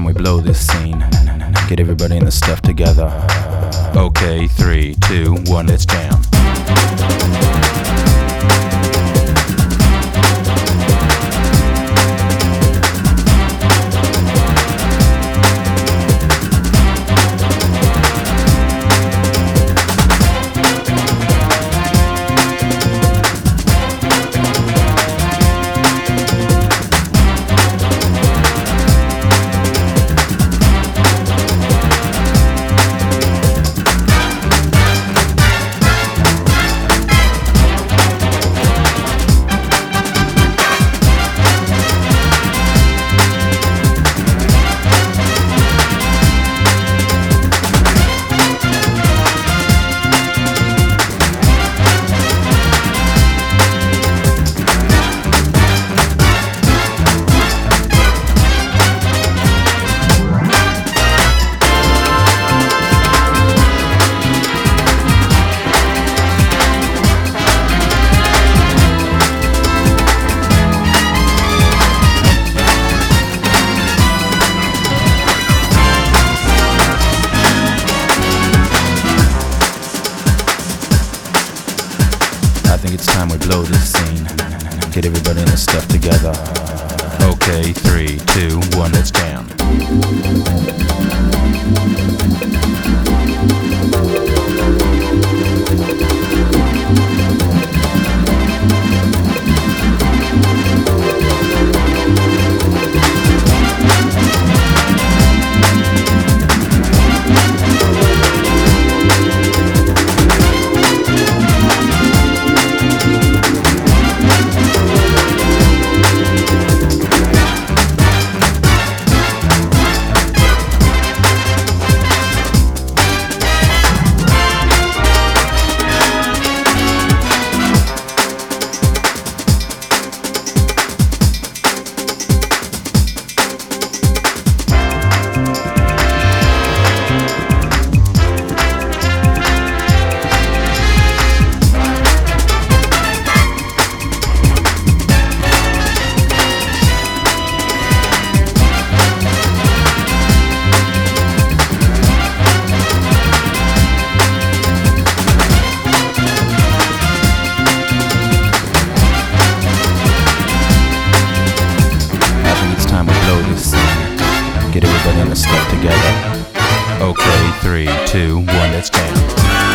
blow this scene. Get everybody in the stuff together. Okay, three, two, one, let's jam. Blow this scene. Get everybody in the stuff together. Okay, three, two, one, let's jam. The together. Okay, three, two, one, let's jam.